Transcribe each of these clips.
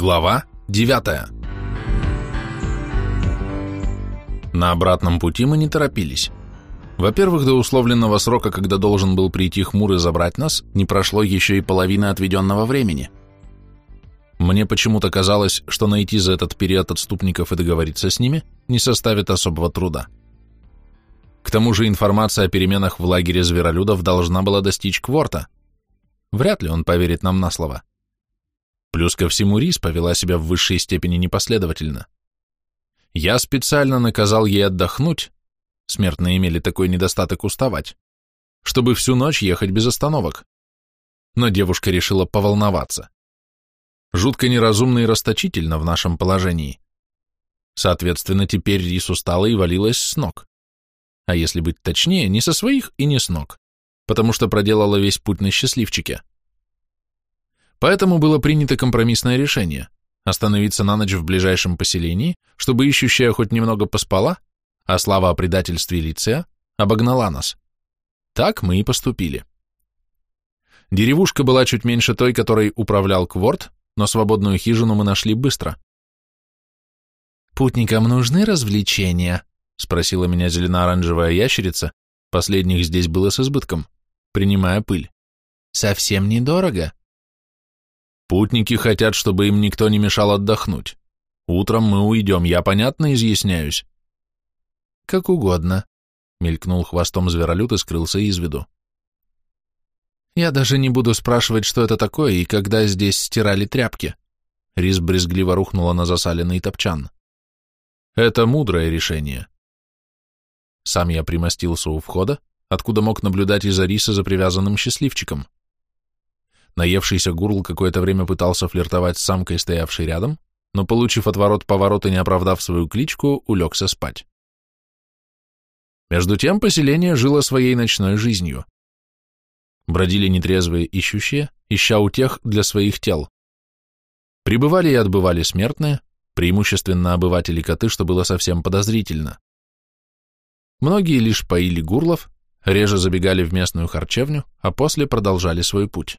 Глава 9 На обратном пути мы не торопились. Во-первых, до условленного срока, когда должен был прийти хмур и забрать нас, не прошло еще и половины отведенного времени. Мне почему-то казалось, что найти за этот период отступников и договориться с ними не составит особого труда. К тому же информация о переменах в лагере зверолюдов должна была достичь Кворта. Вряд ли он поверит нам на слово. Плюс ко всему Рис повела себя в высшей степени непоследовательно. Я специально наказал ей отдохнуть, смертные имели такой недостаток уставать, чтобы всю ночь ехать без остановок. Но девушка решила поволноваться. Жутко неразумно и расточительно в нашем положении. Соответственно, теперь Рис устала и валилась с ног. А если быть точнее, не со своих и не с ног, потому что проделала весь путь на счастливчике. Поэтому было принято компромиссное решение – остановиться на ночь в ближайшем поселении, чтобы ищущая хоть немного поспала, а слава о предательстве Лицея обогнала нас. Так мы и поступили. Деревушка была чуть меньше той, которой управлял Кворт, но свободную хижину мы нашли быстро. «Путникам нужны развлечения?» — спросила меня зелено-оранжевая ящерица, последних здесь было с избытком, принимая пыль. «Совсем недорого?» Путники хотят, чтобы им никто не мешал отдохнуть. Утром мы уйдем, я понятно изъясняюсь? Как угодно, мелькнул хвостом зверолюд и скрылся из виду. Я даже не буду спрашивать, что это такое и когда здесь стирали тряпки. Рис брезгливо рухнула на засаленный топчан. Это мудрое решение. Сам я примостился у входа, откуда мог наблюдать из-за риса за привязанным счастливчиком. Наевшийся гурл какое-то время пытался флиртовать с самкой, стоявшей рядом, но, получив отворот-поворот и не оправдав свою кличку, улегся спать. Между тем поселение жило своей ночной жизнью. Бродили нетрезвые ищущие, ища утех для своих тел. Прибывали и отбывали смертные, преимущественно обыватели коты, что было совсем подозрительно. Многие лишь поили гурлов, реже забегали в местную харчевню, а после продолжали свой путь.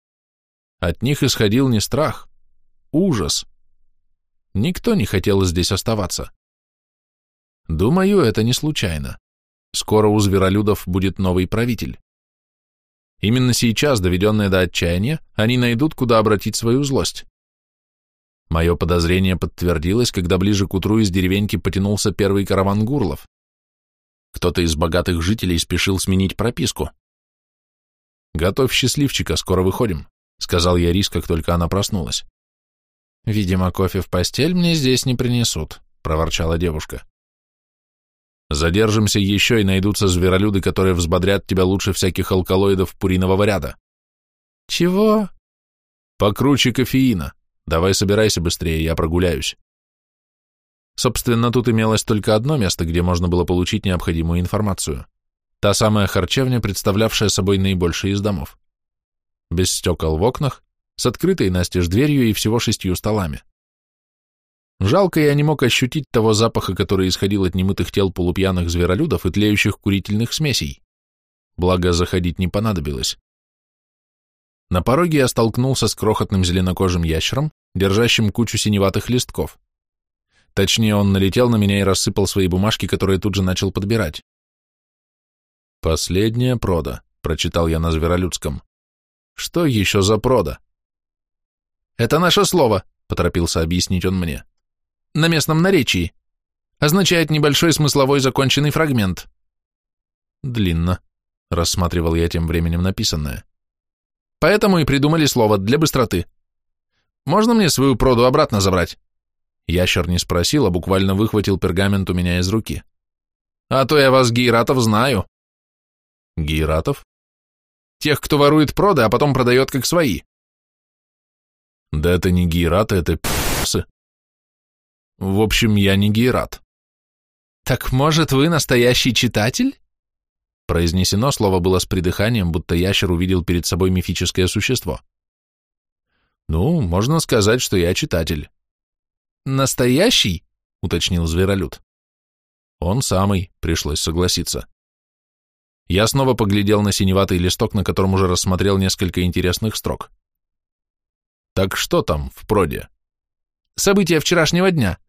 От них исходил не страх, ужас. Никто не хотел здесь оставаться. Думаю, это не случайно. Скоро у зверолюдов будет новый правитель. Именно сейчас, доведенные до отчаяния, они найдут, куда обратить свою злость. Мое подозрение подтвердилось, когда ближе к утру из деревеньки потянулся первый караван гурлов. Кто-то из богатых жителей спешил сменить прописку. «Готовь счастливчика, скоро выходим», сказал я Рис, как только она проснулась. Видимо, кофе в постель мне здесь не принесут, проворчала девушка. Задержимся еще и найдутся зверолюды, которые взбодрят тебя лучше всяких алкалоидов пуринового ряда. Чего? Покруче кофеина. Давай собирайся быстрее, я прогуляюсь. Собственно, тут имелось только одно место, где можно было получить необходимую информацию. Та самая харчевня, представлявшая собой наибольший из домов без стекол в окнах, с открытой настежь дверью и всего шестью столами. Жалко, я не мог ощутить того запаха, который исходил от немытых тел полупьяных зверолюдов и тлеющих курительных смесей. Благо, заходить не понадобилось. На пороге я столкнулся с крохотным зеленокожим ящером, держащим кучу синеватых листков. Точнее, он налетел на меня и рассыпал свои бумажки, которые тут же начал подбирать. «Последняя прода», — прочитал я на зверолюдском. Что еще за прода? Это наше слово, поторопился объяснить он мне. На местном наречии. Означает небольшой смысловой законченный фрагмент. Длинно, рассматривал я тем временем написанное. Поэтому и придумали слово для быстроты. Можно мне свою проду обратно забрать? Ящер не спросил, а буквально выхватил пергамент у меня из руки. А то я вас, гейратов, знаю. Гейратов? Тех, кто ворует проды, а потом продает как свои. Да это не гейраты, это псы. В общем, я не гейрат. Так может, вы настоящий читатель? Произнесено слово было с придыханием, будто ящер увидел перед собой мифическое существо. Ну, можно сказать, что я читатель. Настоящий? уточнил зверолюд. Он самый, пришлось согласиться. Я снова поглядел на синеватый листок, на котором уже рассмотрел несколько интересных строк. Так что там в проде? События вчерашнего дня.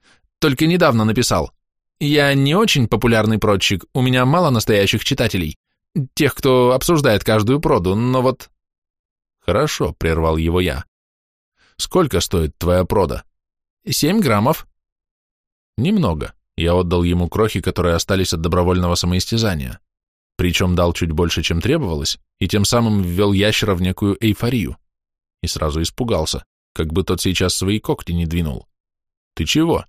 Только недавно написал. Я не очень популярный продчик, у меня мало настоящих читателей. Тех, кто обсуждает каждую проду, но вот... Хорошо, прервал его я. Сколько стоит твоя прода? Семь граммов. Немного. Я отдал ему крохи, которые остались от добровольного самоистязания. Причем дал чуть больше, чем требовалось, и тем самым ввел ящера в некую эйфорию. И сразу испугался, как бы тот сейчас свои когти не двинул. Ты чего?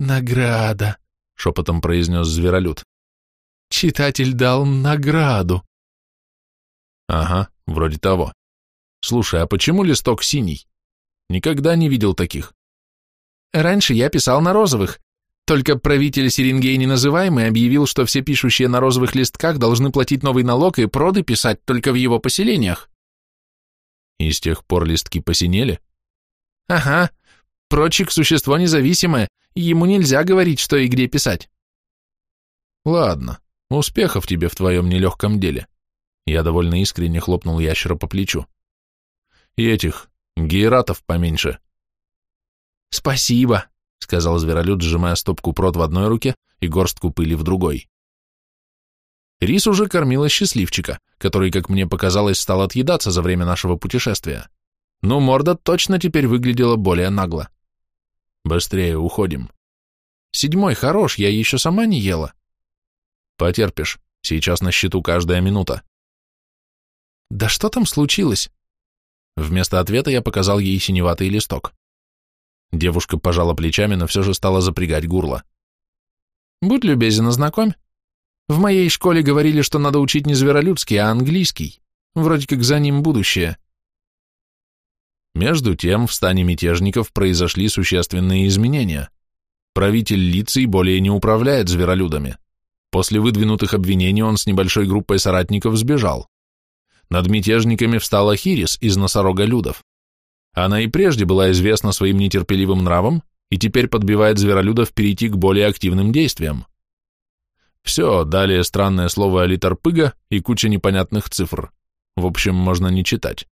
Награда, шепотом произнес зверолюд. Читатель дал награду. Ага, вроде того. Слушай, а почему листок синий? Никогда не видел таких. Раньше я писал на розовых, только правитель Серенгей неназываемый объявил, что все пишущие на розовых листках должны платить новый налог и проды писать только в его поселениях. И с тех пор листки посинели? Ага. Прочик – существо независимое, ему нельзя говорить, что и где писать. Ладно, успехов тебе в твоем нелегком деле. Я довольно искренне хлопнул ящера по плечу. И этих, гейратов поменьше. Спасибо, — сказал зверолюд, сжимая стопку прот в одной руке и горстку пыли в другой. Рис уже кормила счастливчика, который, как мне показалось, стал отъедаться за время нашего путешествия. Но морда точно теперь выглядела более нагло. Быстрее уходим. Седьмой хорош, я еще сама не ела. Потерпишь, сейчас на счету каждая минута. Да что там случилось? Вместо ответа я показал ей синеватый листок. Девушка пожала плечами, но все же стала запрягать гурло. «Будь любезен, ознакомь. В моей школе говорили, что надо учить не зверолюдский, а английский. Вроде как за ним будущее». Между тем в стане мятежников произошли существенные изменения. Правитель Лицей более не управляет зверолюдами. После выдвинутых обвинений он с небольшой группой соратников сбежал. Над мятежниками встала Хирис из носорога людов. Она и прежде была известна своим нетерпеливым нравом и теперь подбивает зверолюдов перейти к более активным действиям. Все, далее странное слово «алитарпыга» и куча непонятных цифр. В общем, можно не читать.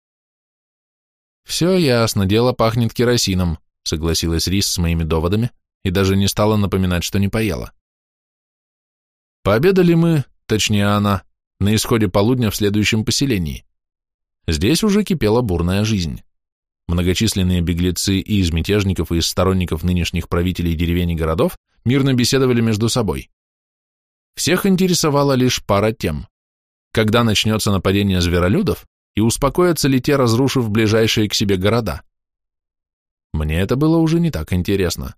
«Все ясно, дело пахнет керосином», — согласилась Рис с моими доводами и даже не стала напоминать, что не поела. Пообедали мы, точнее она, на исходе полудня в следующем поселении. Здесь уже кипела бурная жизнь. Многочисленные беглецы и из мятежников, и из сторонников нынешних правителей деревень и городов мирно беседовали между собой. Всех интересовала лишь пара тем. Когда начнется нападение зверолюдов, и успокоятся ли те, разрушив ближайшие к себе города? Мне это было уже не так интересно.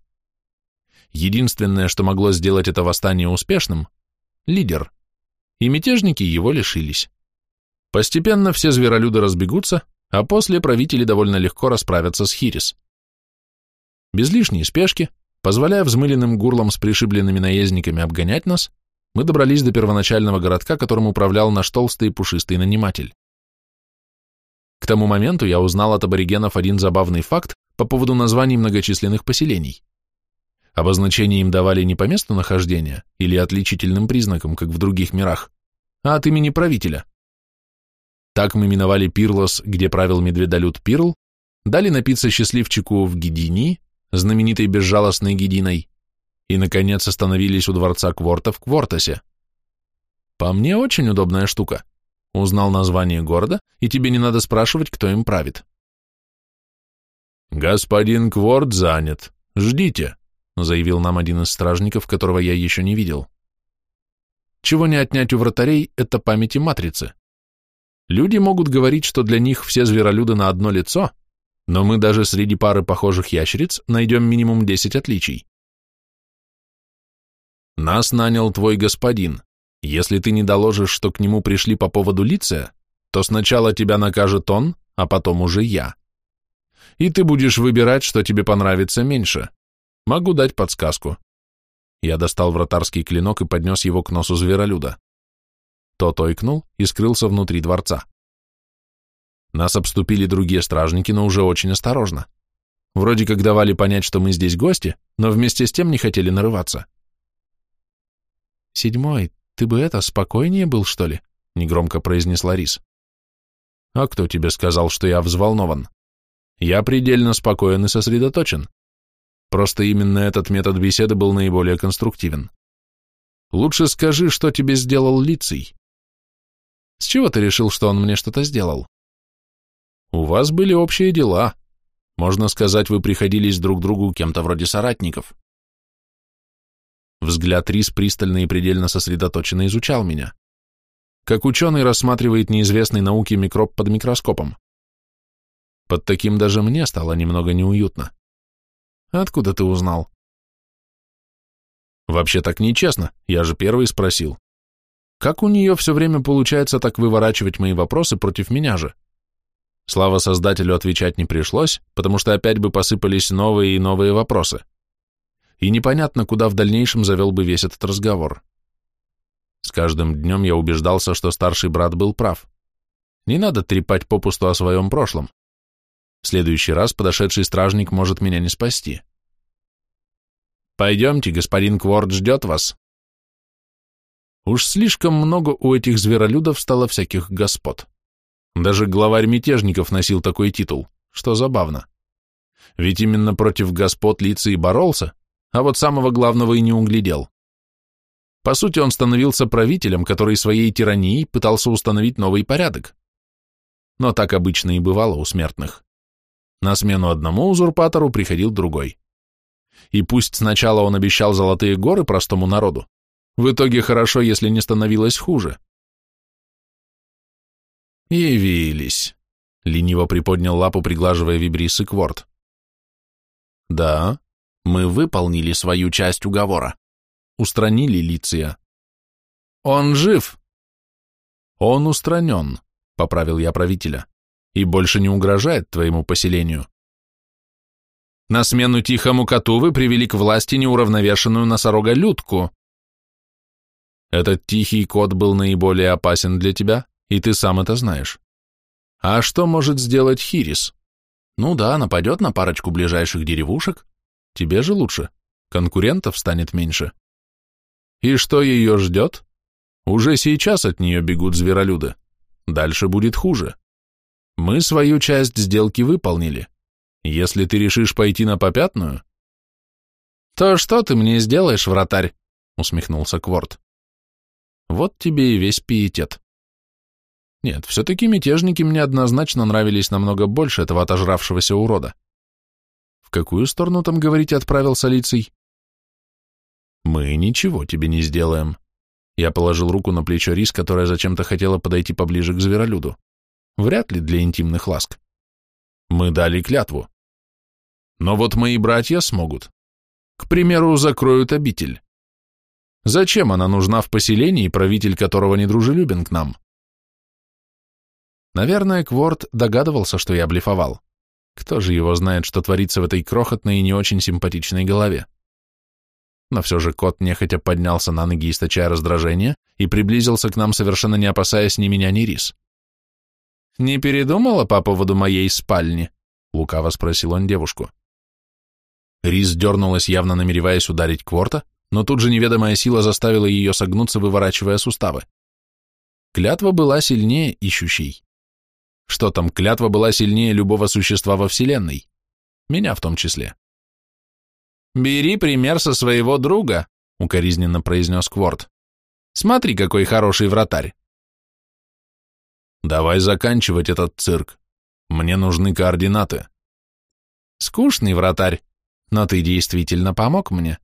Единственное, что могло сделать это восстание успешным – лидер. И мятежники его лишились. Постепенно все зверолюды разбегутся, а после правители довольно легко расправятся с Хирис. Без лишней спешки, позволяя взмыленным гурлам с пришибленными наездниками обгонять нас, мы добрались до первоначального городка, которым управлял наш толстый и пушистый наниматель. К тому моменту я узнал от аборигенов один забавный факт по поводу названий многочисленных поселений. Обозначение им давали не по месту нахождения или отличительным признакам, как в других мирах, а от имени правителя – так мы миновали Пирлос, где правил медведолюд Пирл, дали напиться счастливчику в Гедини, знаменитой безжалостной Гединой, и, наконец, остановились у дворца Кворта в Квортосе. По мне, очень удобная штука. Узнал название города, и тебе не надо спрашивать, кто им правит. «Господин Кворт занят. Ждите», — заявил нам один из стражников, которого я еще не видел. Чего не отнять у вратарей, это памяти матрицы. Люди могут говорить, что для них все зверолюды на одно лицо, но мы даже среди пары похожих ящериц найдем минимум 10 отличий. Нас нанял твой господин. Если ты не доложишь, что к нему пришли по поводу лица, то сначала тебя накажет он, а потом уже я. И ты будешь выбирать, что тебе понравится меньше. Могу дать подсказку. Я достал вратарский клинок и поднес его к носу зверолюда. Тот ойкнул и скрылся внутри дворца. Нас обступили другие стражники, но уже очень осторожно. Вроде как давали понять, что мы здесь гости, но вместе с тем не хотели нарываться. «Седьмой, ты бы это, спокойнее был, что ли?» — негромко произнесла Рис. «А кто тебе сказал, что я взволнован? Я предельно спокоен и сосредоточен, Просто именно этот метод беседы был наиболее конструктивен. Лучше скажи, что тебе сделал Лицей. С чего ты решил, что он мне что-то сделал? У вас были общие дела. Можно сказать, вы приходились друг другу кем-то вроде соратников. Взгляд Рис пристально и предельно сосредоточенно изучал меня. Как ученый рассматривает неизвестный науке микроб под микроскопом. Под таким даже мне стало немного неуютно. Откуда ты узнал? Вообще так нечестно, я же первый спросил. Как у нее все время получается так выворачивать мои вопросы против меня же? Слава создателю отвечать не пришлось, потому что опять бы посыпались новые и новые вопросы. И непонятно, куда в дальнейшем завел бы весь этот разговор. С каждым днем я убеждался, что старший брат был прав. Не надо трепать попусту о своем прошлом. В следующий раз подошедший стражник может меня не спасти. Пойдемте, господин Кворд ждет вас. Уж слишком много у этих зверолюдов стало всяких господ. Даже главарь мятежников носил такой титул, что забавно. Ведь именно против господ лица и боролся, а вот самого главного и не углядел. По сути, он становился правителем, который своей тиранией пытался установить новый порядок. Но так обычно и бывало у смертных. На смену одному узурпатору приходил другой. И пусть сначала он обещал золотые горы простому народу, в итоге хорошо, если не становилось хуже. «Явились», — лениво приподнял лапу, приглаживая вибрисы Кворт. «Да, мы выполнили свою часть уговора. Устранили Лиция. Он жив!» «Он устранен», — поправил я правителя и больше не угрожает твоему поселению. На смену тихому коту вы привели к власти неуравновешенную носорога-людку. Этот тихий кот был наиболее опасен для тебя, и ты сам это знаешь. А что может сделать Хирис? Ну да, нападет на парочку ближайших деревушек. Тебе же лучше. Конкурентов станет меньше. И что ее ждет? Уже сейчас от нее бегут зверолюды. Дальше будет хуже. Мы свою часть сделки выполнили. Если ты решишь пойти на попятную... То что ты мне сделаешь, вратарь? Усмехнулся Кворт. Вот тебе и весь пиетет. Нет, все-таки мятежники мне однозначно нравились намного больше этого отожравшегося урода. В какую сторону там, говорите, отправился лицей? Мы ничего тебе не сделаем. Я положил руку на плечо Рис, которая зачем-то хотела подойти поближе к зверолюду. Вряд ли для интимных ласк. Мы дали клятву. Но вот мои братья смогут. К примеру, закроют обитель. Зачем она нужна в поселении, правитель которого недружелюбен к нам? Наверное, Кворт догадывался, что я блефовал. Кто же его знает, что творится в этой крохотной и не очень симпатичной голове? Но все же кот нехотя поднялся на ноги, источая раздражение, и приблизился к нам, совершенно не опасаясь ни меня, ни рис. «Не передумала по поводу моей спальни?» — лукаво спросил он девушку. Рис дернулась, явно намереваясь ударить Кворта, но тут же неведомая сила заставила ее согнуться, выворачивая суставы. Клятва была сильнее ищущей. Что там, клятва была сильнее любого существа во Вселенной. Меня в том числе. «Бери пример со своего друга», — укоризненно произнес Кворт. «Смотри, какой хороший вратарь. Давай заканчивать этот цирк. Мне нужны координаты. Скучный вратарь, но ты действительно помог мне.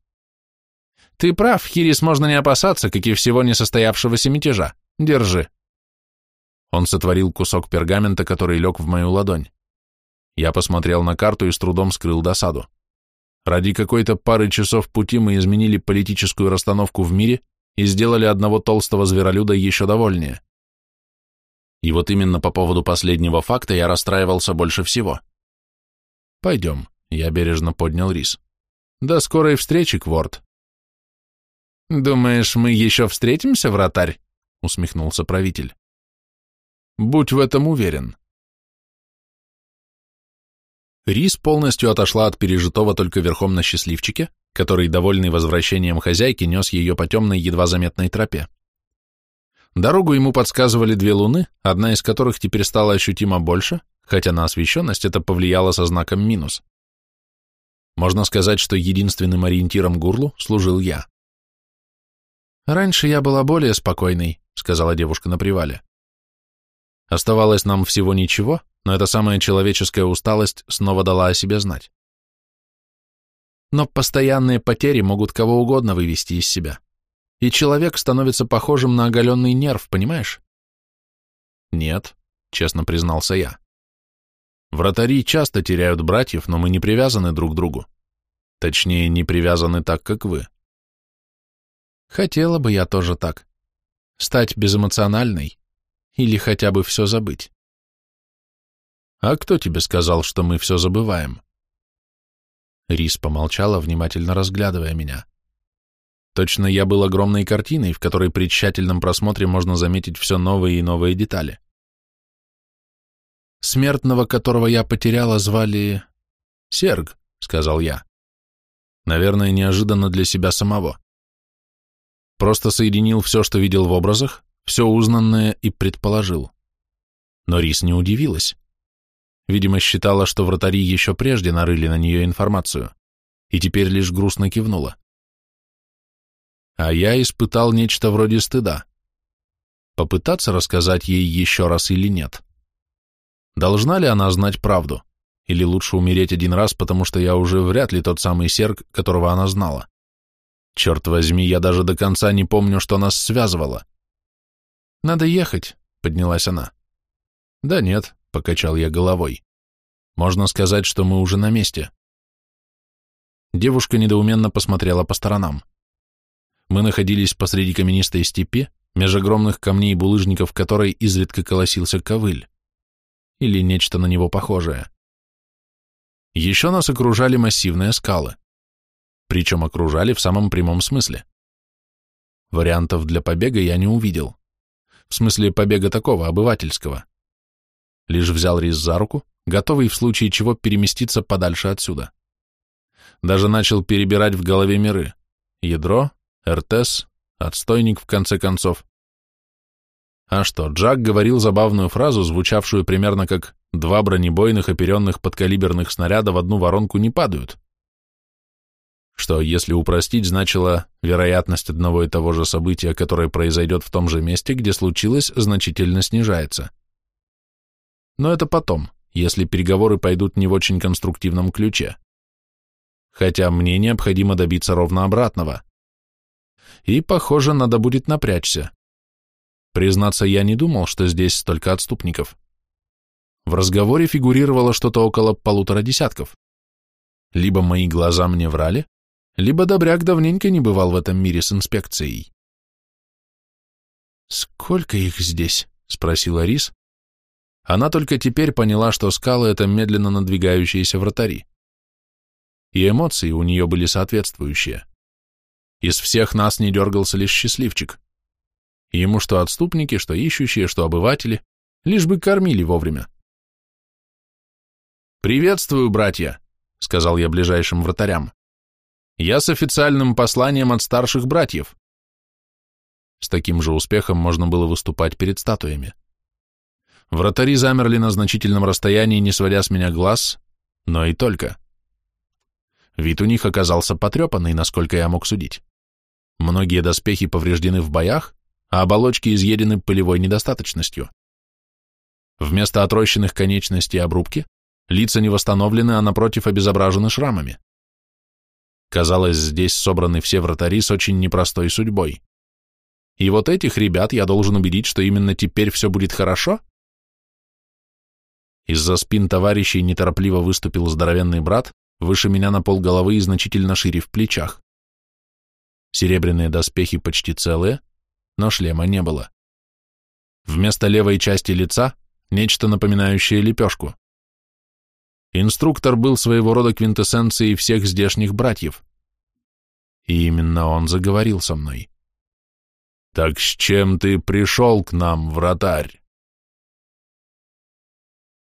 Ты прав, Хирис можно не опасаться, как и всего несостоявшегося мятежа. Держи. Он сотворил кусок пергамента, который лег в мою ладонь. Я посмотрел на карту и с трудом скрыл досаду. Ради какой-то пары часов пути мы изменили политическую расстановку в мире и сделали одного толстого зверолюда еще довольнее. И вот именно по поводу последнего факта я расстраивался больше всего. «Пойдем», — я бережно поднял рис. «До скорой встречи, Кворт». «Думаешь, мы еще встретимся, вратарь?» — усмехнулся правитель. «Будь в этом уверен». Рис полностью отошла от пережитого только верхом на счастливчике, который, довольный возвращением хозяйки, нес ее по темной, едва заметной тропе. Дорогу ему подсказывали две луны, одна из которых теперь стала ощутимо больше, хотя на освещенность это повлияло со знаком минус. Можно сказать, что единственным ориентиром Гурлу служил я. «Раньше я была более спокойной», — сказала девушка на привале. Оставалось нам всего ничего, но эта самая человеческая усталость снова дала о себе знать. Но постоянные потери могут кого угодно вывести из себя. И человек становится похожим на оголенный нерв, понимаешь? Нет, честно признался я. Вратари часто теряют братьев, но мы не привязаны друг к другу. Точнее, не привязаны так, как вы. Хотела бы я тоже так. Стать безэмоциональной или хотя бы все забыть. А кто тебе сказал, что мы все забываем? Рис помолчала, внимательно разглядывая меня. Точно я был огромной картиной, в которой при тщательном просмотре можно заметить все новые и новые детали. Смертного, которого я потеряла, звали... Серг, сказал я. Наверное, неожиданно для себя самого. Просто соединил все, что видел в образах, все узнанное и предположил. Но Рис не удивилась. Видимо, считала, что вратари еще прежде нарыли на нее информацию, и теперь лишь грустно кивнула. А я испытал нечто вроде стыда. Попытаться рассказать ей еще раз или нет? Должна ли она знать правду? Или лучше умереть один раз, потому что я уже вряд ли тот самый серк, которого она знала? Черт возьми, я даже до конца не помню, что нас связывало. «Надо ехать», — поднялась она. «Да нет», — покачал я головой. «Можно сказать, что мы уже на месте». Девушка недоуменно посмотрела по сторонам. Мы находились посреди каменистой степи, меж огромных камней и булыжников которой изредка колосился ковыль. Или нечто на него похожее. Еще нас окружали массивные скалы. Причем окружали в самом прямом смысле. Вариантов для побега я не увидел. В смысле побега такого, обывательского. Лишь взял Рис за руку, готовый в случае чего переместиться подальше отсюда. Даже начал перебирать в голове миры. Ядро, РТС, отстойник в конце концов. А что, Джак говорил забавную фразу, звучавшую примерно как «два бронебойных оперенных подкалиберных снаряда в одну воронку не падают» что, если упростить, значило вероятность одного и того же события, которое произойдет в том же месте, где случилось, значительно снижается. Но это потом, если переговоры пойдут не в очень конструктивном ключе. Хотя мне необходимо добиться ровно обратного. И, похоже, надо будет напрячься. Признаться, я не думал, что здесь столько отступников. В разговоре фигурировало что-то около полутора десятков. Либо мои глаза мне врали, либо добряк давненько не бывал в этом мире с инспекцией. «Сколько их здесь?» — спросила Рис. Она только теперь поняла, что скалы — это медленно надвигающиеся вратари. И эмоции у нее были соответствующие. Из всех нас не дергался лишь счастливчик. Ему что отступники, что ищущие, что обыватели, лишь бы кормили вовремя. «Приветствую, братья», — сказал я ближайшим вратарям. Я с официальным посланием от старших братьев. С таким же успехом можно было выступать перед статуями. Вратари замерли на значительном расстоянии, не сводя с меня глаз, но и только. Вид у них оказался потрепанный, насколько я мог судить. Многие доспехи повреждены в боях, а оболочки изъедены пылевой недостаточностью. Вместо отрощенных конечностей обрубки лица не восстановлены, а напротив обезображены шрамами. Казалось, здесь собраны все вратари с очень непростой судьбой. И вот этих ребят я должен убедить, что именно теперь все будет хорошо? Из-за спин товарищей неторопливо выступил здоровенный брат, выше меня на полголовы и значительно шире в плечах. Серебряные доспехи почти целые, но шлема не было. Вместо левой части лица нечто напоминающее лепешку. Инструктор был своего рода квинтэссенцией всех здешних братьев. И именно он заговорил со мной. «Так с чем ты пришел к нам, вратарь?»